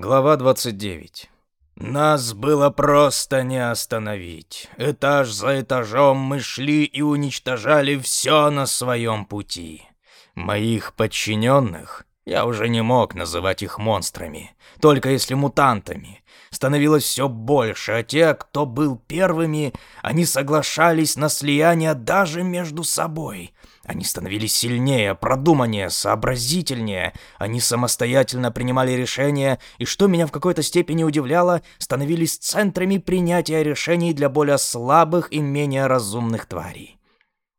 Глава 29. Нас было просто не остановить. Этаж за этажом мы шли и уничтожали все на своем пути. Моих подчиненных, я уже не мог называть их монстрами, только если мутантами, становилось все больше, а те, кто был первыми, они соглашались на слияние даже между собой — они становились сильнее, продуманнее, сообразительнее. Они самостоятельно принимали решения, и, что меня в какой-то степени удивляло, становились центрами принятия решений для более слабых и менее разумных тварей.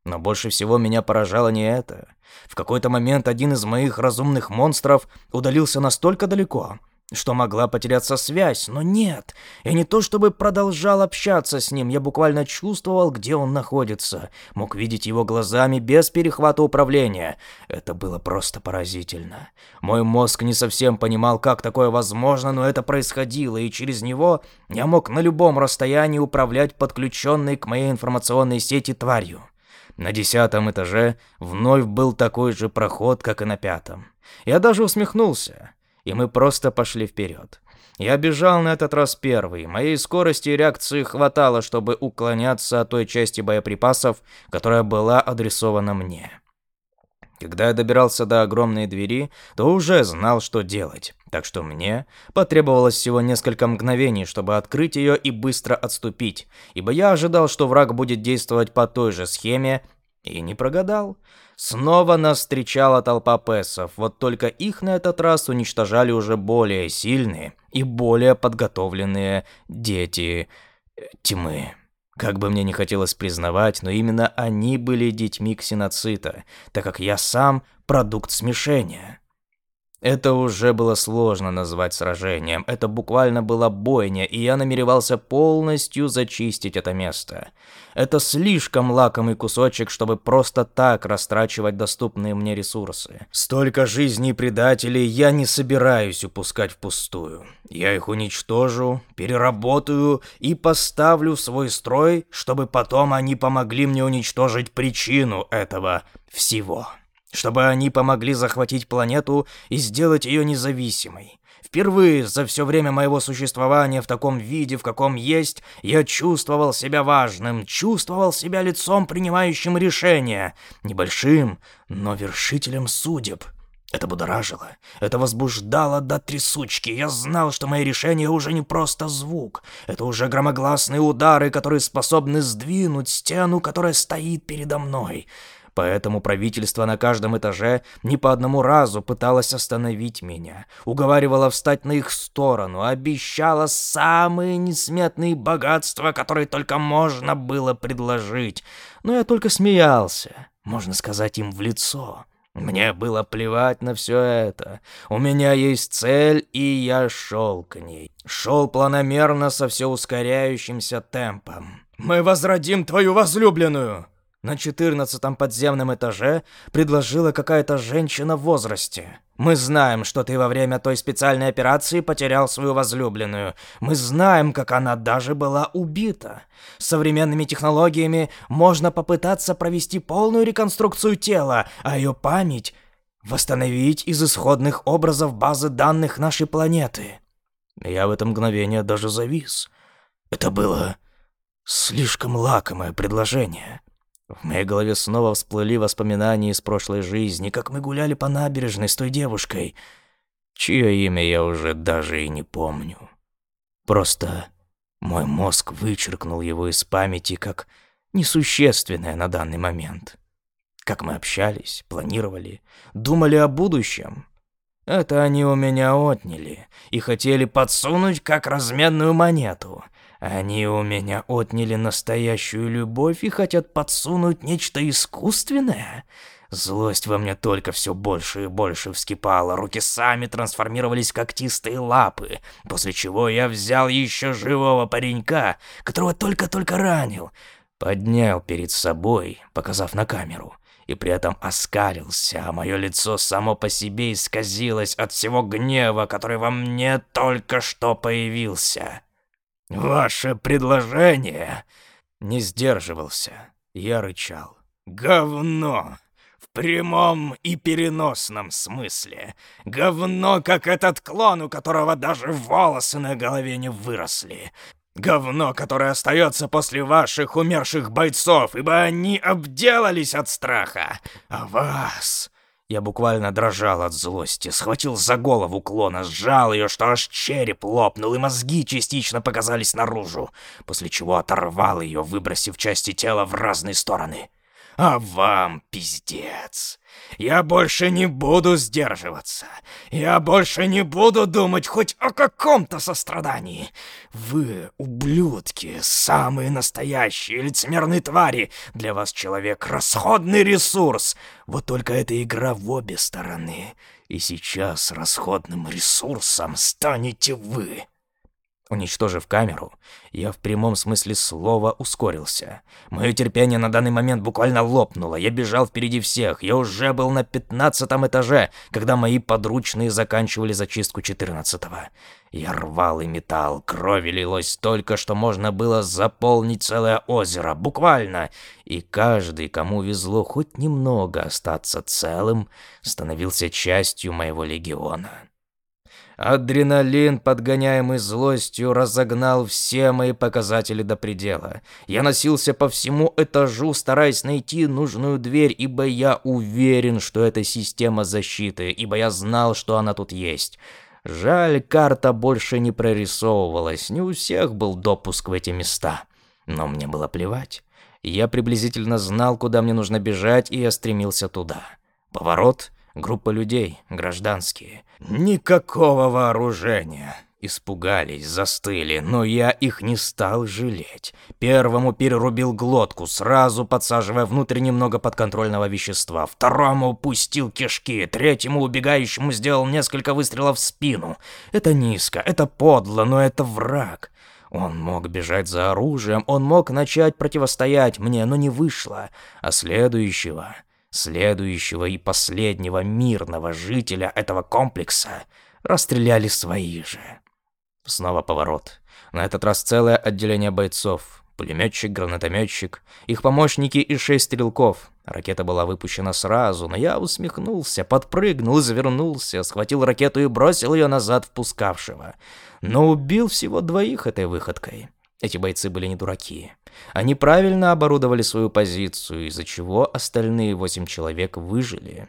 Но больше всего меня поражало не это. В какой-то момент один из моих разумных монстров удалился настолько далеко, что могла потеряться связь, но нет. Я не то чтобы продолжал общаться с ним, я буквально чувствовал, где он находится. Мог видеть его глазами без перехвата управления. Это было просто поразительно. Мой мозг не совсем понимал, как такое возможно, но это происходило, и через него я мог на любом расстоянии управлять подключенной к моей информационной сети тварью. На десятом этаже вновь был такой же проход, как и на пятом. Я даже усмехнулся и мы просто пошли вперед. Я бежал на этот раз первый. Моей скорости и реакции хватало, чтобы уклоняться от той части боеприпасов, которая была адресована мне. Когда я добирался до огромной двери, то уже знал, что делать. Так что мне потребовалось всего несколько мгновений, чтобы открыть ее и быстро отступить, ибо я ожидал, что враг будет действовать по той же схеме, и не прогадал. Снова нас встречала толпа пессов, вот только их на этот раз уничтожали уже более сильные и более подготовленные дети э, тьмы. Как бы мне не хотелось признавать, но именно они были детьми ксеноцита, так как я сам продукт смешения. Это уже было сложно назвать сражением, это буквально была бойня, и я намеревался полностью зачистить это место. Это слишком лакомый кусочек, чтобы просто так растрачивать доступные мне ресурсы. Столько жизней предателей я не собираюсь упускать впустую. Я их уничтожу, переработаю и поставлю в свой строй, чтобы потом они помогли мне уничтожить причину этого всего чтобы они помогли захватить планету и сделать ее независимой. Впервые за все время моего существования в таком виде, в каком есть, я чувствовал себя важным, чувствовал себя лицом, принимающим решения, небольшим, но вершителем судеб. Это будоражило, это возбуждало до трясучки. Я знал, что мои решения уже не просто звук. Это уже громогласные удары, которые способны сдвинуть стену, которая стоит передо мной. Поэтому правительство на каждом этаже не по одному разу пыталось остановить меня, уговаривало встать на их сторону, обещало самые несметные богатства, которые только можно было предложить. Но я только смеялся, можно сказать, им в лицо. Мне было плевать на все это. У меня есть цель, и я шел к ней. Шел планомерно со все ускоряющимся темпом. «Мы возродим твою возлюбленную!» На четырнадцатом подземном этаже предложила какая-то женщина в возрасте. Мы знаем, что ты во время той специальной операции потерял свою возлюбленную. Мы знаем, как она даже была убита. С современными технологиями можно попытаться провести полную реконструкцию тела, а ее память восстановить из исходных образов базы данных нашей планеты. Я в это мгновение даже завис. Это было слишком лакомое предложение. В моей голове снова всплыли воспоминания из прошлой жизни, как мы гуляли по набережной с той девушкой, чье имя я уже даже и не помню. Просто мой мозг вычеркнул его из памяти как несущественное на данный момент. Как мы общались, планировали, думали о будущем. Это они у меня отняли и хотели подсунуть как разменную монету — они у меня отняли настоящую любовь и хотят подсунуть нечто искусственное? Злость во мне только все больше и больше вскипала, руки сами трансформировались в когтистые лапы, после чего я взял еще живого паренька, которого только-только ранил, поднял перед собой, показав на камеру, и при этом оскалился, а мое лицо само по себе исказилось от всего гнева, который во мне только что появился. «Ваше предложение...» Не сдерживался. Я рычал. «Говно! В прямом и переносном смысле. Говно, как этот клон, у которого даже волосы на голове не выросли. Говно, которое остается после ваших умерших бойцов, ибо они обделались от страха. А вас... Я буквально дрожал от злости, схватил за голову клона, сжал ее, что аж череп лопнул, и мозги частично показались наружу, после чего оторвал ее, выбросив части тела в разные стороны. А вам пиздец. Я больше не буду сдерживаться. Я больше не буду думать хоть о каком-то сострадании. Вы, ублюдки, самые настоящие лицемерные твари. Для вас человек — расходный ресурс. Вот только эта игра в обе стороны. И сейчас расходным ресурсом станете вы. Уничтожив камеру, я в прямом смысле слова ускорился. Мое терпение на данный момент буквально лопнуло. Я бежал впереди всех. Я уже был на пятнадцатом этаже, когда мои подручные заканчивали зачистку четырнадцатого. Я рвал и металл, крови лилось столько, что можно было заполнить целое озеро, буквально. И каждый, кому везло хоть немного остаться целым, становился частью моего легиона. Адреналин, подгоняемый злостью, разогнал все мои показатели до предела. Я носился по всему этажу, стараясь найти нужную дверь, ибо я уверен, что это система защиты, ибо я знал, что она тут есть. Жаль, карта больше не прорисовывалась, не у всех был допуск в эти места. Но мне было плевать. Я приблизительно знал, куда мне нужно бежать, и я стремился туда. Поворот — Группа людей, гражданские. Никакого вооружения. Испугались, застыли, но я их не стал жалеть. Первому перерубил глотку, сразу подсаживая внутрь немного подконтрольного вещества. Второму пустил кишки, третьему убегающему сделал несколько выстрелов в спину. Это низко, это подло, но это враг. Он мог бежать за оружием, он мог начать противостоять мне, но не вышло. А следующего Следующего и последнего мирного жителя этого комплекса расстреляли свои же. Снова поворот. На этот раз целое отделение бойцов. Пулеметчик, гранатометчик, их помощники и шесть стрелков. Ракета была выпущена сразу, но я усмехнулся, подпрыгнул, завернулся, схватил ракету и бросил ее назад в пускавшего. Но убил всего двоих этой выходкой. Эти бойцы были не дураки. Они правильно оборудовали свою позицию, из-за чего остальные восемь человек выжили.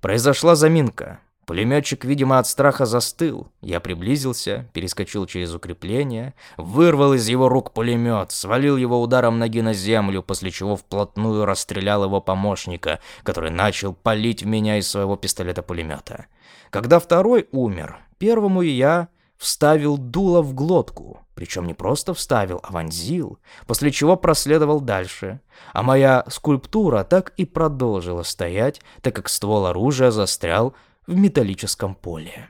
Произошла заминка. Пулеметчик, видимо, от страха застыл. Я приблизился, перескочил через укрепление, вырвал из его рук пулемет, свалил его ударом ноги на землю, после чего вплотную расстрелял его помощника, который начал палить в меня из своего пистолета-пулемета. Когда второй умер, первому я вставил дуло в глотку. Причем не просто вставил, а вонзил, после чего проследовал дальше. А моя скульптура так и продолжила стоять, так как ствол оружия застрял в металлическом поле.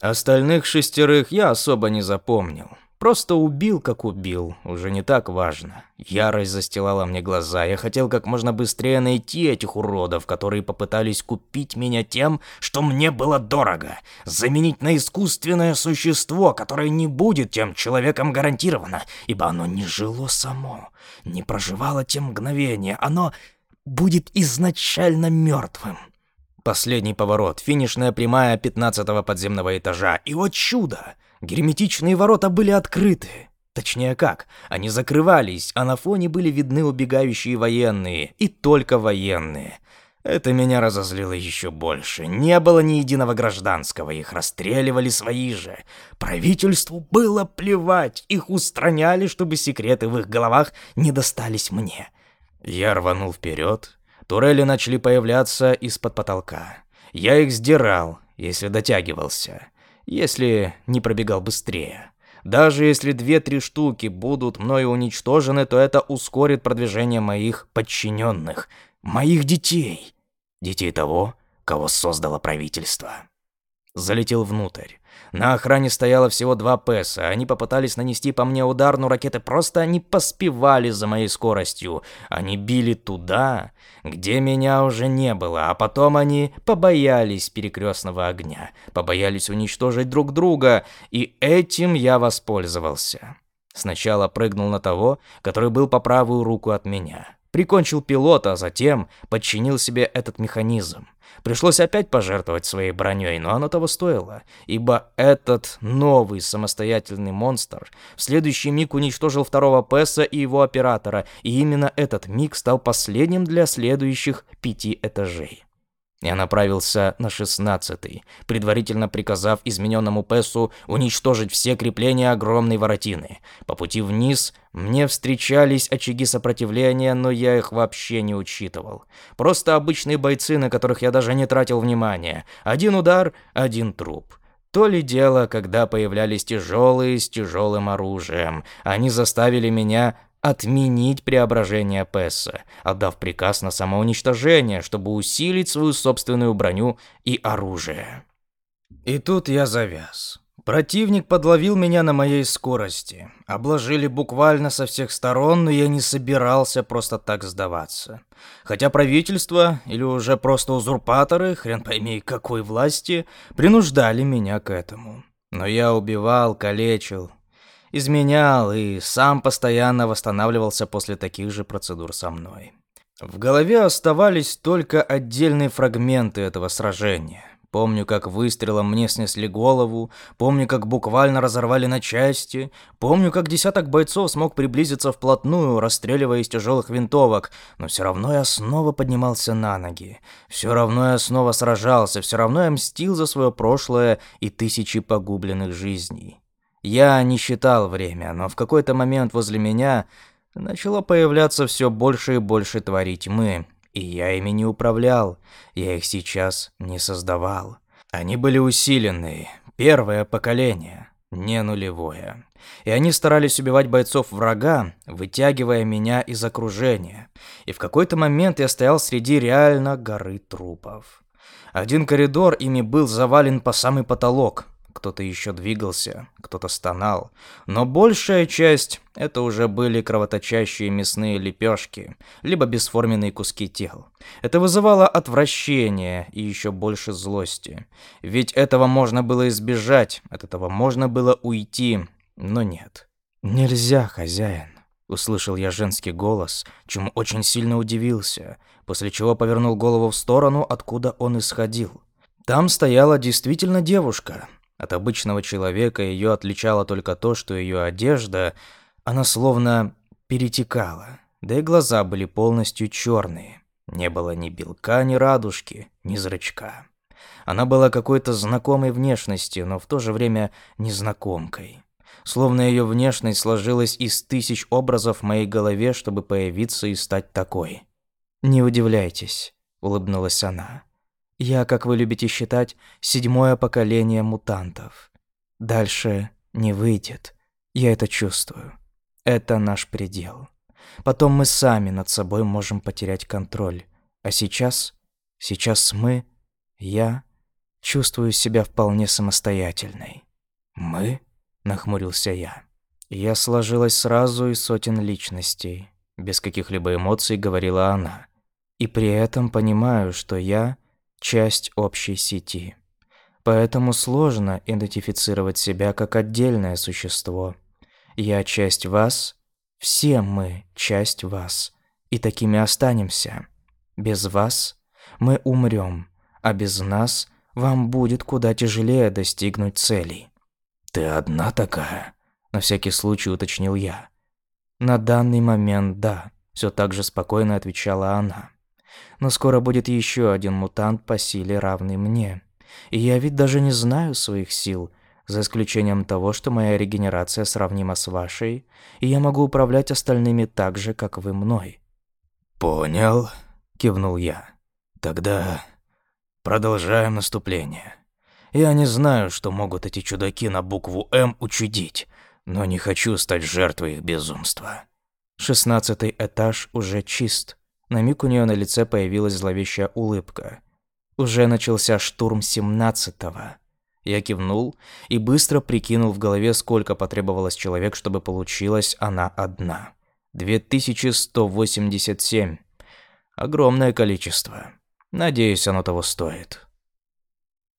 Остальных шестерых я особо не запомнил. Просто убил, как убил, уже не так важно. Ярость застилала мне глаза. Я хотел как можно быстрее найти этих уродов, которые попытались купить меня тем, что мне было дорого. Заменить на искусственное существо, которое не будет тем человеком гарантированно, ибо оно не жило само, не проживало те мгновения. Оно будет изначально мертвым. Последний поворот, финишная прямая пятнадцатого подземного этажа. И вот чудо! Герметичные ворота были открыты. Точнее как, они закрывались, а на фоне были видны убегающие военные, и только военные. Это меня разозлило еще больше. Не было ни единого гражданского, их расстреливали свои же. Правительству было плевать, их устраняли, чтобы секреты в их головах не достались мне. Я рванул вперед. Турели начали появляться из-под потолка. Я их сдирал, если дотягивался если не пробегал быстрее. Даже если две-три штуки будут мною уничтожены, то это ускорит продвижение моих подчиненных, моих детей, детей того, кого создало правительство. Залетел внутрь. На охране стояло всего два ПЭСа. Они попытались нанести по мне удар, но ракеты просто не поспевали за моей скоростью. Они били туда, где меня уже не было, а потом они побоялись перекрестного огня, побоялись уничтожить друг друга, и этим я воспользовался. Сначала прыгнул на того, который был по правую руку от меня. Прикончил пилота, а затем подчинил себе этот механизм. Пришлось опять пожертвовать своей броней, но оно того стоило, ибо этот новый самостоятельный монстр в следующий миг уничтожил второго Песса и его оператора, и именно этот миг стал последним для следующих пяти этажей. Я направился на шестнадцатый, предварительно приказав измененному Пессу уничтожить все крепления огромной воротины. По пути вниз мне встречались очаги сопротивления, но я их вообще не учитывал. Просто обычные бойцы, на которых я даже не тратил внимания. Один удар, один труп. То ли дело, когда появлялись тяжелые с тяжелым оружием. Они заставили меня отменить преображение Песса, отдав приказ на самоуничтожение, чтобы усилить свою собственную броню и оружие. И тут я завяз. Противник подловил меня на моей скорости. Обложили буквально со всех сторон, но я не собирался просто так сдаваться. Хотя правительство, или уже просто узурпаторы, хрен пойми какой власти, принуждали меня к этому. Но я убивал, калечил, изменял и сам постоянно восстанавливался после таких же процедур со мной. В голове оставались только отдельные фрагменты этого сражения. Помню, как выстрелом мне снесли голову, помню, как буквально разорвали на части, помню, как десяток бойцов смог приблизиться вплотную, расстреливая из тяжелых винтовок, но все равно я снова поднимался на ноги. Все равно я снова сражался, все равно я мстил за свое прошлое и тысячи погубленных жизней. Я не считал время, но в какой-то момент возле меня начало появляться все больше и больше тварей тьмы, и я ими не управлял, я их сейчас не создавал. Они были усиленные, первое поколение, не нулевое. И они старались убивать бойцов врага, вытягивая меня из окружения. И в какой-то момент я стоял среди реально горы трупов. Один коридор ими был завален по самый потолок, кто-то еще двигался, кто-то стонал. Но большая часть — это уже были кровоточащие мясные лепешки, либо бесформенные куски тел. Это вызывало отвращение и еще больше злости. Ведь этого можно было избежать, от этого можно было уйти, но нет. «Нельзя, хозяин», — услышал я женский голос, чему очень сильно удивился, после чего повернул голову в сторону, откуда он исходил. Там стояла действительно девушка, от обычного человека ее отличало только то, что ее одежда, она словно перетекала, да и глаза были полностью черные. Не было ни белка, ни радужки, ни зрачка. Она была какой-то знакомой внешности, но в то же время незнакомкой. Словно ее внешность сложилась из тысяч образов в моей голове, чтобы появиться и стать такой. «Не удивляйтесь», — улыбнулась она. Я, как вы любите считать, седьмое поколение мутантов. Дальше не выйдет. Я это чувствую. Это наш предел. Потом мы сами над собой можем потерять контроль. А сейчас, сейчас мы, я, чувствую себя вполне самостоятельной. Мы? Нахмурился я. Я сложилась сразу из сотен личностей. Без каких-либо эмоций говорила она. И при этом понимаю, что я часть общей сети. Поэтому сложно идентифицировать себя как отдельное существо. Я часть вас, все мы часть вас, и такими останемся. Без вас мы умрем, а без нас вам будет куда тяжелее достигнуть целей. «Ты одна такая?» – на всякий случай уточнил я. «На данный момент да», – все так же спокойно отвечала она. Но скоро будет еще один мутант по силе, равный мне. И я ведь даже не знаю своих сил, за исключением того, что моя регенерация сравнима с вашей, и я могу управлять остальными так же, как вы мной». «Понял», — кивнул я. «Тогда продолжаем наступление. Я не знаю, что могут эти чудаки на букву «М» учудить, но не хочу стать жертвой их безумства». Шестнадцатый этаж уже чист. На миг у нее на лице появилась зловещая улыбка. Уже начался штурм семнадцатого. Я кивнул и быстро прикинул в голове, сколько потребовалось человек, чтобы получилась она одна. 2187. Огромное количество. Надеюсь, оно того стоит.